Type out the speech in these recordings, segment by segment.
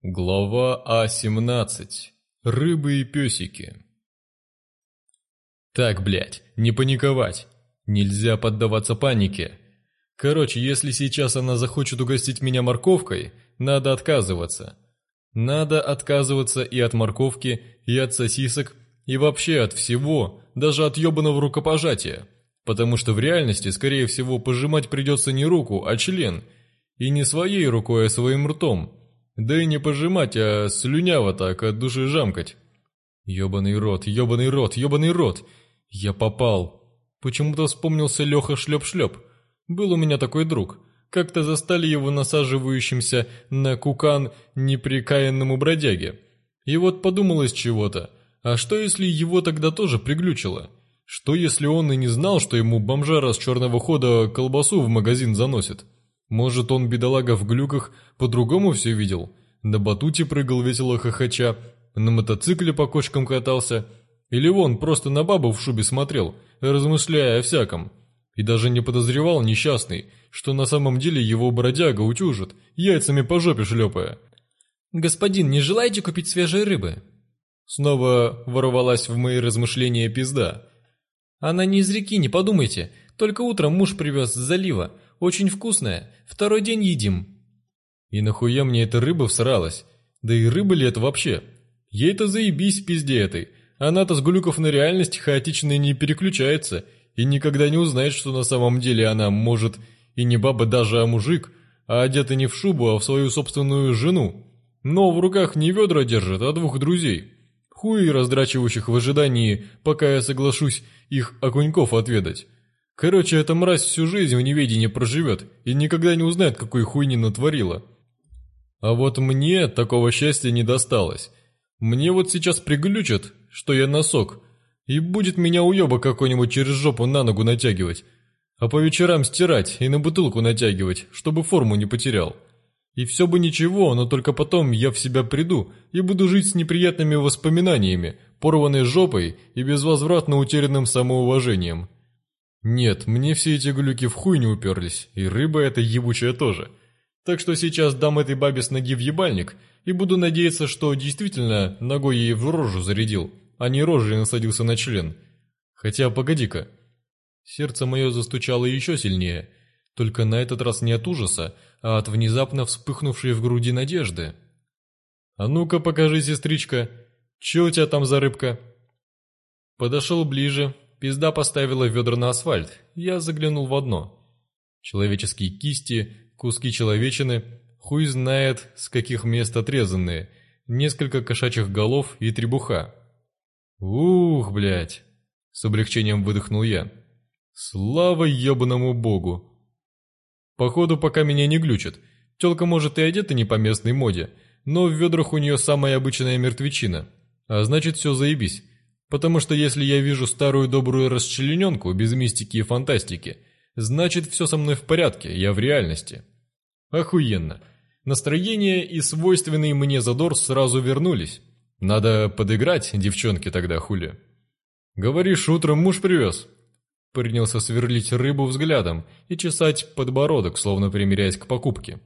Глава А17. Рыбы и песики. Так, блядь, не паниковать. Нельзя поддаваться панике. Короче, если сейчас она захочет угостить меня морковкой, надо отказываться. Надо отказываться и от морковки, и от сосисок, и вообще от всего, даже от ебаного рукопожатия. Потому что в реальности, скорее всего, пожимать придется не руку, а член. И не своей рукой, а своим ртом – да и не пожимать, а слюняво так, от души жамкать. Ёбаный рот, ёбаный рот, ёбаный рот. Я попал. Почему-то вспомнился Лёха Шлёп-Шлёп. Был у меня такой друг. Как-то застали его насаживающимся на кукан неприкаянному бродяге. И вот подумалось чего-то. А что если его тогда тоже приглючило? Что если он и не знал, что ему бомжара с черного хода колбасу в магазин заносит? Может, он, бедолага, в глюках по-другому все видел. На батуте прыгал весело хохоча, на мотоцикле по кочкам катался. Или вон просто на бабу в шубе смотрел, размышляя о всяком. И даже не подозревал несчастный, что на самом деле его бродяга утюжит, яйцами по жопе шлепая. «Господин, не желаете купить свежей рыбы?» Снова ворвалась в мои размышления пизда. «Она не из реки, не подумайте. Только утром муж привез с залива. Очень вкусная. Второй день едим». «И нахуя мне эта рыба всралась? Да и рыба ли это вообще? Ей-то заебись, пизде этой. Она-то с глюков на реальность хаотично не переключается и никогда не узнает, что на самом деле она, может, и не баба даже, а мужик, а одета не в шубу, а в свою собственную жену. Но в руках не ведра держит, а двух друзей. Хуи, раздрачивающих в ожидании, пока я соглашусь их окуньков отведать. Короче, эта мразь всю жизнь в неведении проживет и никогда не узнает, какой хуйни натворила. А вот мне такого счастья не досталось. Мне вот сейчас приглючат, что я носок, и будет меня уеба какой-нибудь через жопу на ногу натягивать, а по вечерам стирать и на бутылку натягивать, чтобы форму не потерял. И все бы ничего, но только потом я в себя приду и буду жить с неприятными воспоминаниями, порванной жопой и безвозвратно утерянным самоуважением. Нет, мне все эти глюки в хуй не уперлись, и рыба эта ебучая тоже. Так что сейчас дам этой бабе с ноги в ебальник и буду надеяться, что действительно ногой ей в рожу зарядил, а не рожей насадился на член. Хотя, погоди-ка. Сердце мое застучало еще сильнее, только на этот раз не от ужаса, а от внезапно вспыхнувшей в груди надежды. «А ну-ка покажи, сестричка, че у тебя там за рыбка?» Подошел ближе, пизда поставила ведра на асфальт. Я заглянул в одно. Человеческие кисти, куски человечины, хуй знает, с каких мест отрезанные, несколько кошачьих голов и требуха. «Ух, блядь!» — с облегчением выдохнул я. «Слава ебаному богу!» «Походу, пока меня не глючат. Тёлка может, и одета не по местной моде, но в ведрах у неё самая обычная мертвечина. А значит, всё заебись. Потому что если я вижу старую добрую расчлененку без мистики и фантастики, значит все со мной в порядке, я в реальности. Охуенно. Настроение и свойственный мне задор сразу вернулись. Надо подыграть девчонке тогда хули. Говоришь, утром муж привез? Принялся сверлить рыбу взглядом и чесать подбородок, словно примиряясь к покупке.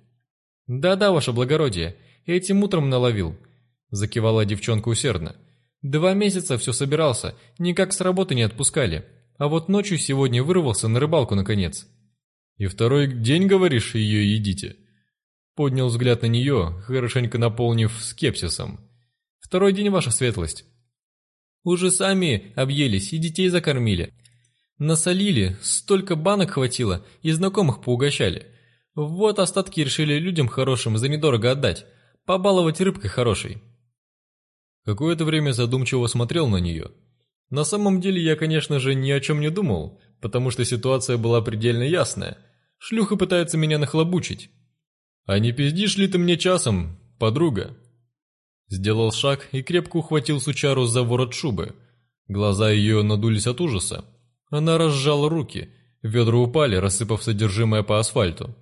«Да-да, ваше благородие, этим утром наловил», — закивала девчонка усердно. Два месяца все собирался, никак с работы не отпускали. А вот ночью сегодня вырвался на рыбалку наконец. И второй день, говоришь, ее едите? Поднял взгляд на нее, хорошенько наполнив скепсисом. Второй день, ваша светлость. Уже сами объелись и детей закормили. Насолили, столько банок хватило и знакомых поугощали. Вот остатки решили людям хорошим за недорого отдать, побаловать рыбкой хорошей. Какое-то время задумчиво смотрел на нее. На самом деле я, конечно же, ни о чем не думал, потому что ситуация была предельно ясная. Шлюха пытается меня нахлобучить. «А не пиздишь ли ты мне часом, подруга?» Сделал шаг и крепко ухватил Сучару за ворот шубы. Глаза ее надулись от ужаса. Она разжала руки, ведра упали, рассыпав содержимое по асфальту.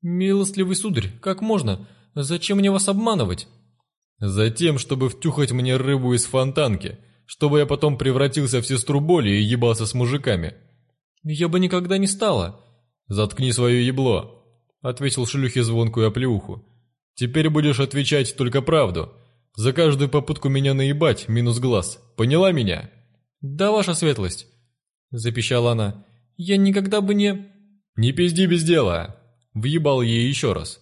«Милостливый сударь, как можно? Зачем мне вас обманывать?» Затем, чтобы втюхать мне рыбу из фонтанки, чтобы я потом превратился в сестру боли и ебался с мужиками. Я бы никогда не стала. Заткни свое ебло, ответил шлюхе звонкую оплеуху. Теперь будешь отвечать только правду. За каждую попытку меня наебать, минус глаз. Поняла меня? Да, ваша светлость, запищала она. Я никогда бы не... Не пизди без дела. Въебал ей еще раз.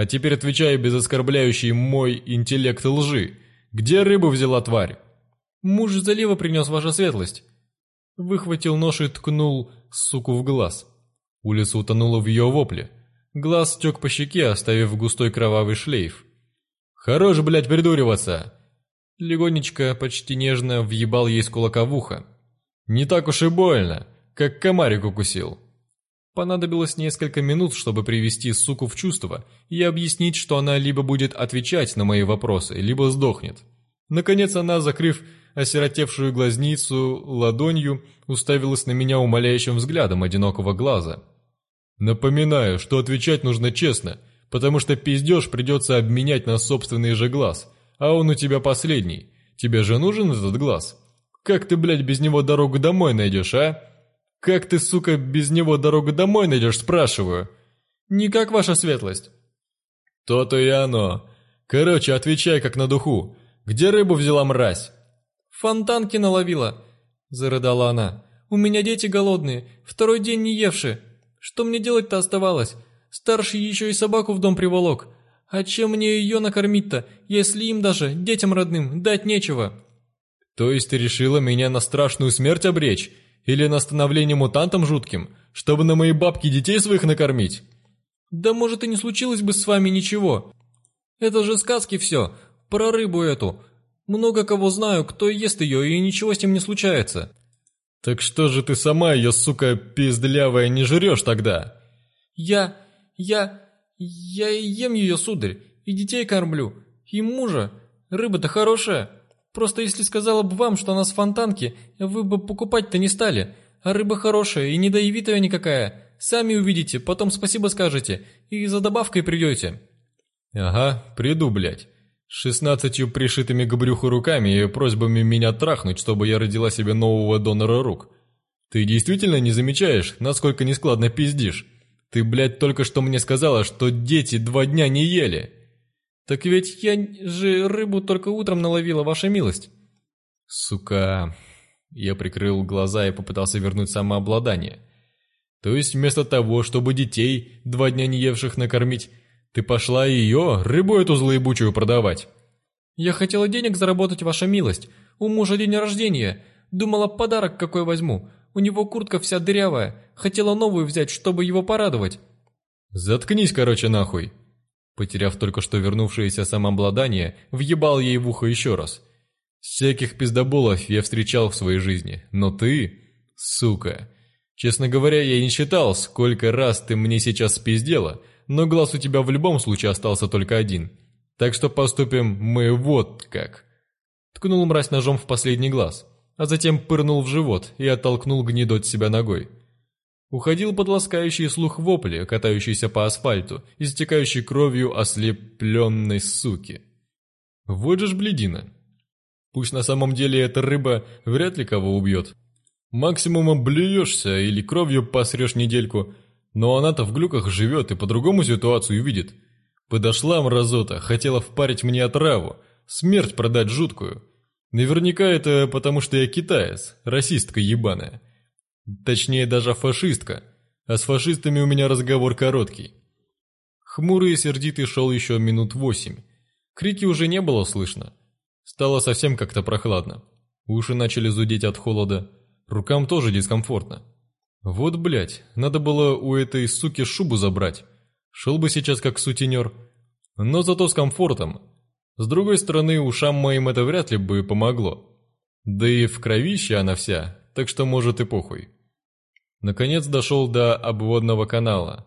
А теперь отвечай без оскорбляющей мой интеллект лжи. Где рыбу взяла тварь? Муж залива принес ваша светлость. Выхватил нож и ткнул суку в глаз. Улица утонула в ее вопле. Глаз стек по щеке, оставив густой кровавый шлейф. «Хорош, блядь, придуриваться!» Легонечко, почти нежно, въебал ей с кулака в ухо. «Не так уж и больно, как комарик укусил». Понадобилось несколько минут, чтобы привести суку в чувство и объяснить, что она либо будет отвечать на мои вопросы, либо сдохнет. Наконец она, закрыв осиротевшую глазницу ладонью, уставилась на меня умоляющим взглядом одинокого глаза. «Напоминаю, что отвечать нужно честно, потому что пиздеж придется обменять на собственный же глаз, а он у тебя последний. Тебе же нужен этот глаз? Как ты, блядь, без него дорогу домой найдешь, а?» Как ты, сука, без него дорогу домой найдешь, спрашиваю? Никак, ваша светлость. То-то и оно. Короче, отвечай как на духу. Где рыбу взяла мразь? Фонтанки наловила, зарыдала она. У меня дети голодные, второй день не евши. Что мне делать-то оставалось? Старший еще и собаку в дом приволок. А чем мне ее накормить-то, если им даже, детям родным, дать нечего? То есть ты решила меня на страшную смерть обречь? Или на становление мутантом жутким, чтобы на мои бабки детей своих накормить? Да может и не случилось бы с вами ничего. Это же сказки все, про рыбу эту. Много кого знаю, кто ест ее, и ничего с ним не случается. Так что же ты сама ее, сука, пиздлявая, не жрешь тогда? Я... я... я и ем ее, сударь, и детей кормлю, и мужа. Рыба-то хорошая. Просто если сказала бы вам, что она с фонтанки, вы бы покупать-то не стали. А рыба хорошая и недоевитая никакая. Сами увидите, потом спасибо скажете и за добавкой придете». «Ага, приду, блядь. Шестнадцатью пришитыми к брюху руками и просьбами меня трахнуть, чтобы я родила себе нового донора рук. Ты действительно не замечаешь, насколько нескладно пиздишь? Ты, блядь, только что мне сказала, что дети два дня не ели». Так ведь я же рыбу только утром наловила, ваша милость. Сука. Я прикрыл глаза и попытался вернуть самообладание. То есть вместо того, чтобы детей, два дня не евших, накормить, ты пошла ее, рыбу эту злоебучую, продавать. Я хотела денег заработать, ваша милость. У мужа день рождения. Думала, подарок какой возьму. У него куртка вся дырявая. Хотела новую взять, чтобы его порадовать. Заткнись, короче, нахуй. Потеряв только что вернувшееся самообладание, въебал ей в ухо еще раз. Всяких пиздоболов я встречал в своей жизни, но ты... Сука. Честно говоря, я не считал, сколько раз ты мне сейчас спиздела, но глаз у тебя в любом случае остался только один. Так что поступим мы вот как. Ткнул мразь ножом в последний глаз, а затем пырнул в живот и оттолкнул гнидо от себя ногой. Уходил под ласкающий слух вопли, катающийся по асфальту, истекающий кровью ослепленной суки. Вот же ж бледина. Пусть на самом деле эта рыба вряд ли кого убьет. Максимум облюешься или кровью посрешь недельку, но она-то в глюках живет и по-другому ситуацию видит. Подошла мразота, хотела впарить мне отраву, смерть продать жуткую. Наверняка это потому, что я китаец, расистка ебаная. Точнее, даже фашистка, а с фашистами у меня разговор короткий. Хмурый и сердитый шел еще минут восемь. Крики уже не было слышно. Стало совсем как-то прохладно. Уши начали зудеть от холода. Рукам тоже дискомфортно. Вот, блять, надо было у этой суки шубу забрать. Шел бы сейчас как сутенер. Но зато с комфортом. С другой стороны, ушам моим это вряд ли бы помогло. Да и в кровище она вся, так что может и похуй. Наконец дошел до обводного канала.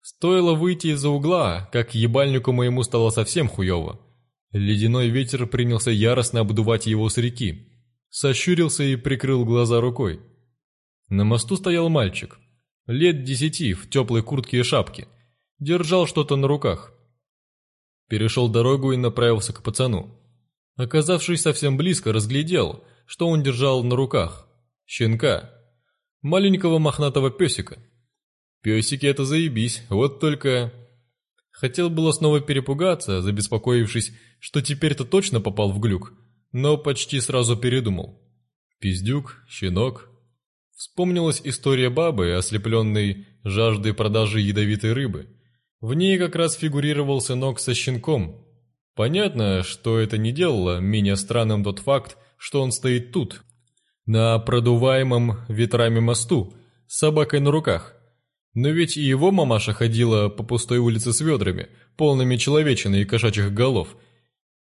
Стоило выйти из-за угла, как ебальнику моему стало совсем хуево. Ледяной ветер принялся яростно обдувать его с реки. Сощурился и прикрыл глаза рукой. На мосту стоял мальчик. Лет десяти, в теплой куртке и шапке. Держал что-то на руках. Перешел дорогу и направился к пацану. Оказавшись совсем близко, разглядел, что он держал на руках. Щенка. Маленького мохнатого песика. Песики это заебись, вот только... Хотел было снова перепугаться, забеспокоившись, что теперь-то точно попал в глюк, но почти сразу передумал. Пиздюк, щенок. Вспомнилась история бабы, ослепленной жаждой продажи ядовитой рыбы. В ней как раз фигурировал сынок со щенком. Понятно, что это не делало менее странным тот факт, что он стоит тут, на продуваемом ветрами мосту с собакой на руках. Но ведь и его мамаша ходила по пустой улице с ведрами, полными человечины и кошачьих голов,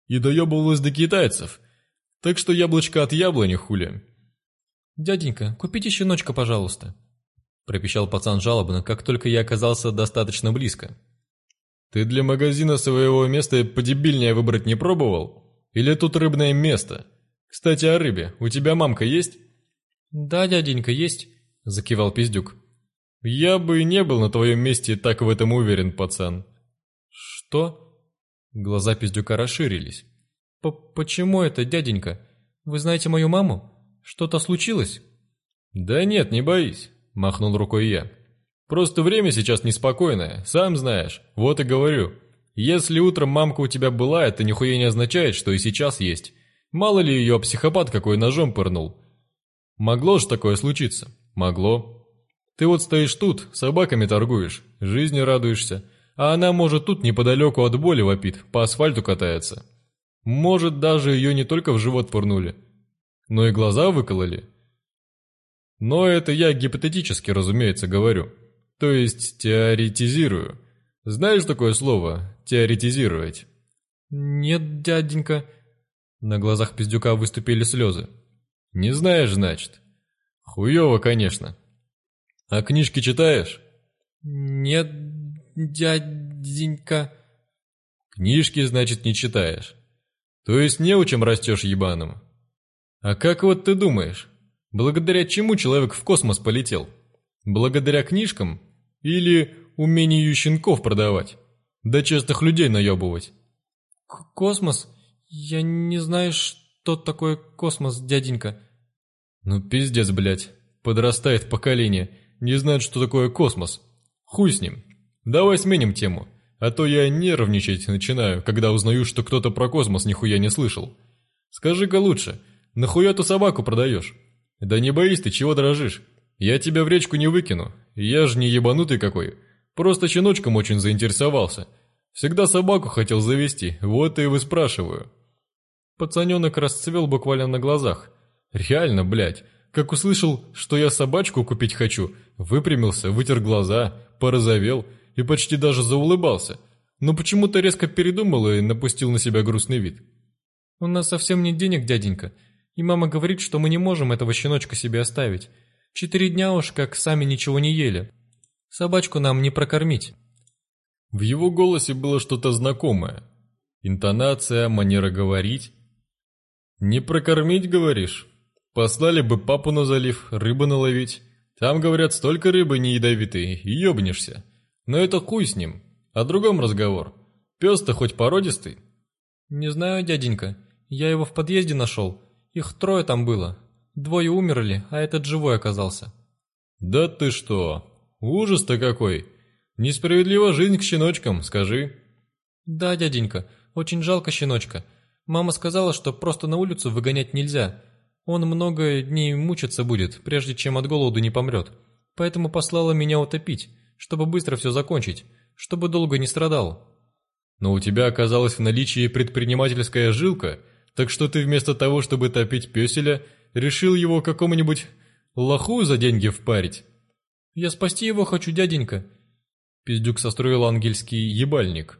и доебывалась до китайцев. Так что яблочко от яблони хули. «Дяденька, купите щеночка, пожалуйста», – пропищал пацан жалобно, как только я оказался достаточно близко. «Ты для магазина своего места подебильнее выбрать не пробовал? Или тут рыбное место?» «Кстати, о рыбе. У тебя мамка есть?» «Да, дяденька, есть», — закивал пиздюк. «Я бы не был на твоем месте так в этом уверен, пацан». «Что?» Глаза пиздюка расширились. «Почему это, дяденька? Вы знаете мою маму? Что-то случилось?» «Да нет, не боись», — махнул рукой я. «Просто время сейчас неспокойное, сам знаешь, вот и говорю. Если утром мамка у тебя была, это нихуя не означает, что и сейчас есть. Мало ли ее психопат какой ножом пырнул. Могло ж такое случиться. Могло. Ты вот стоишь тут, собаками торгуешь, жизни радуешься, а она, может, тут неподалеку от боли вопит, по асфальту катается. Может, даже ее не только в живот пырнули, но и глаза выкололи. Но это я гипотетически, разумеется, говорю. То есть теоретизирую. Знаешь такое слово «теоретизировать»? «Нет, дяденька», на глазах пиздюка выступили слезы. «Не знаешь, значит?» «Хуево, конечно». «А книжки читаешь?» «Нет, дяденька». «Книжки, значит, не читаешь. То есть не учим растешь ебаным». «А как вот ты думаешь, благодаря чему человек в космос полетел? Благодаря книжкам? Или умению щенков продавать? Да честных людей наебывать?» К «Космос?» Я не знаю, что такое космос, дяденька. Ну пиздец, блядь. Подрастает поколение. Не знает, что такое космос. Хуй с ним. Давай сменим тему. А то я нервничать начинаю, когда узнаю, что кто-то про космос нихуя не слышал. Скажи-ка лучше, нахуя ты собаку продаешь? Да не боись ты, чего дрожишь? Я тебя в речку не выкину. Я же не ебанутый какой. Просто щеночком очень заинтересовался. Всегда собаку хотел завести, вот и выспрашиваю. Пацаненок расцвел буквально на глазах. Реально, блядь. Как услышал, что я собачку купить хочу, выпрямился, вытер глаза, порозовел и почти даже заулыбался. Но почему-то резко передумал и напустил на себя грустный вид. «У нас совсем нет денег, дяденька, и мама говорит, что мы не можем этого щеночка себе оставить. Четыре дня уж как сами ничего не ели. Собачку нам не прокормить». В его голосе было что-то знакомое. Интонация, манера говорить, «Не прокормить, говоришь? Послали бы папу на залив, рыбы наловить. Там, говорят, столько рыбы не ядовитой, ёбнешься. Но это хуй с ним. О другом разговор. Пёс-то хоть породистый?» «Не знаю, дяденька. Я его в подъезде нашел. Их трое там было. Двое умерли, а этот живой оказался». «Да ты что! Ужас-то какой! Несправедлива жизнь к щеночкам, скажи!» «Да, дяденька, очень жалко щеночка. Мама сказала, что просто на улицу выгонять нельзя. Он много дней мучиться будет, прежде чем от голоду не помрет. Поэтому послала меня утопить, чтобы быстро все закончить, чтобы долго не страдал. Но у тебя оказалось в наличии предпринимательская жилка, так что ты вместо того, чтобы топить песеля, решил его какому-нибудь лоху за деньги впарить. Я спасти его хочу, дяденька. Пиздюк состроил ангельский ебальник.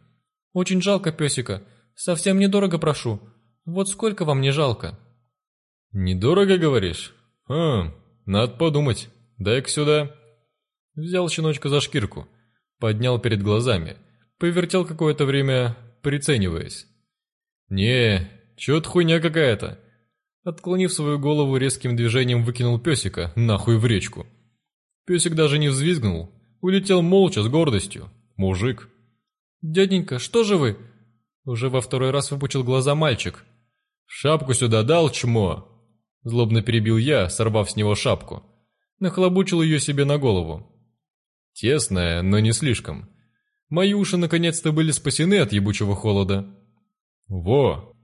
Очень жалко песика, Совсем недорого прошу. Вот сколько вам не жалко?» «Недорого, говоришь? Хм, надо подумать. Дай-ка сюда». Взял щеночка за шкирку, поднял перед глазами, повертел какое-то время, прицениваясь. «Не, чё-то хуйня какая-то». Отклонив свою голову, резким движением выкинул песика нахуй в речку. Песик даже не взвизгнул, улетел молча с гордостью. Мужик. «Дяденька, что же вы?» Уже во второй раз выпучил глаза мальчик. «Шапку сюда дал, чмо!» Злобно перебил я, сорвав с него шапку. Нахлобучил ее себе на голову. Тесная, но не слишком. Мои уши наконец-то были спасены от ебучего холода. «Во!»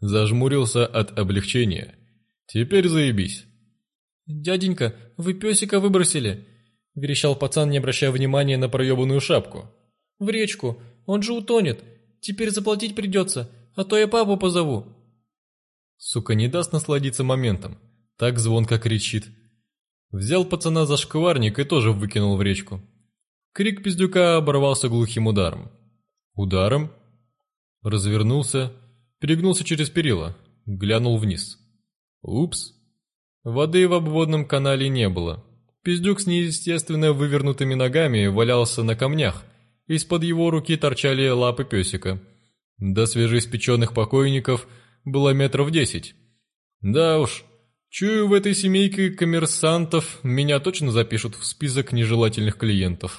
Зажмурился от облегчения. «Теперь заебись!» «Дяденька, вы песика выбросили!» Верещал пацан, не обращая внимания на проебанную шапку. «В речку! Он же утонет! Теперь заплатить придется, а то я папу позову». Сука не даст насладиться моментом. Так звонко кричит. Взял пацана за шкварник и тоже выкинул в речку. Крик пиздюка оборвался глухим ударом. Ударом? Развернулся, перегнулся через перила, глянул вниз. Упс. Воды в обводном канале не было. Пиздюк с неестественно вывернутыми ногами валялся на камнях, из-под его руки торчали лапы песика. До свежеиспеченных покойников было метров десять. Да уж, чую в этой семейке коммерсантов меня точно запишут в список нежелательных клиентов.